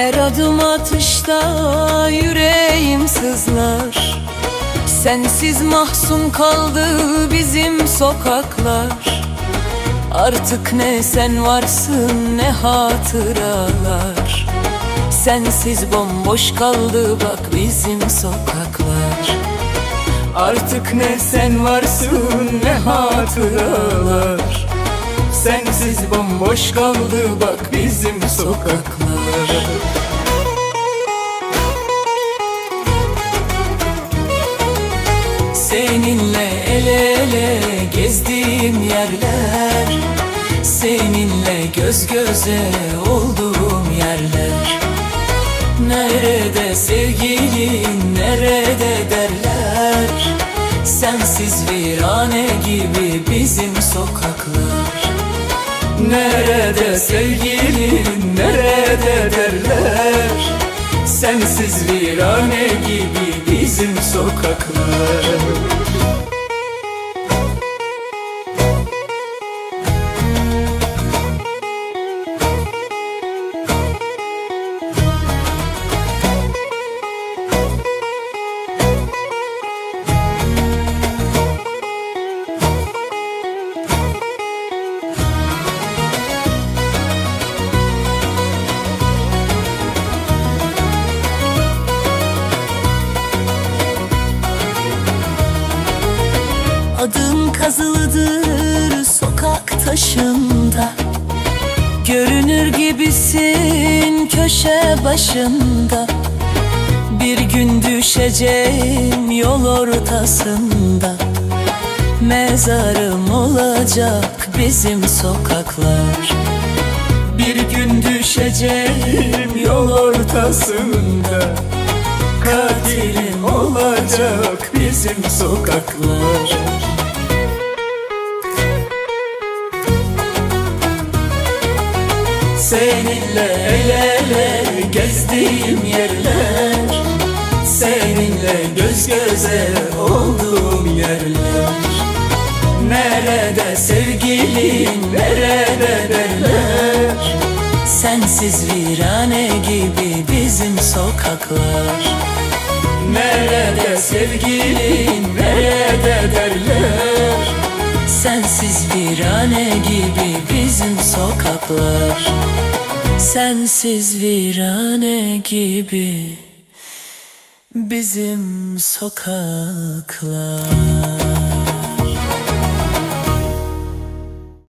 Her adım atışta yüreğim sızlar. Sensiz mahzun kaldı bizim sokaklar. Artık ne sen varsın ne hatıralar. Sensiz bomboş kaldı bak bizim sokaklar. Artık ne sen varsın ne hatıralar. Sensiz bomboş kaldı bak bizim sokaklar Seninle el ele gezdiğim yerler Seninle göz göze olduğum yerler. Nerede sevgilin nerede derler? Sensiz virane gibi bizim sokaklar Nerede sevgilin nerede derler? Sensiz virane gibi bizim sokaklar Adın kazılıdır sokak taşında. Görünür gibisin köşe başında. Bir gün düşeceğim yol ortasında. Mezarım olacak bizim sokaklar. Bir gün düşeceğim yol ortasında Katilim olacak bizim sokaklar. Seninle el ele gezdiğim yerler Seninle göz göze olduğum yerler. Nerede sevgilin nerede derler Sensiz virane gibi bizim sokaklar. Nerede sevgilin nerede derler? Sensiz virane gibi bizim sokaklar. Sensiz virane gibi bizim sokaklar